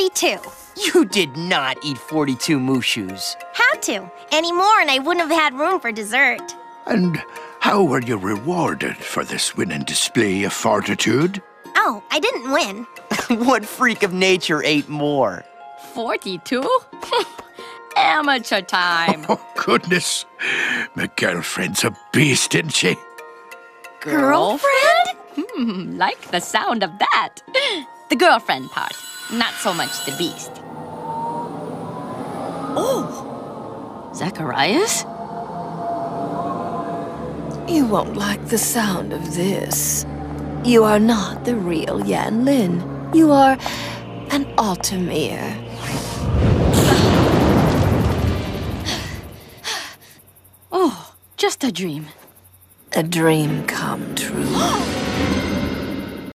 42. You did not eat 42 mooshoos. Had to. Any more and I wouldn't have had room for dessert. And how were you rewarded for this winning display of fortitude? Oh, I didn't win. what freak of nature ate more? 42? Amateur time. Oh, goodness. My girlfriend's a beast, isn't she? Girlfriend? Hmm, like the sound of that. The girlfriend part, not so much the beast. Oh! Zacharias? You won't like the sound of this. You are not the real Yan Lin. You are an Altermere. Oh, just a dream. A dream come true.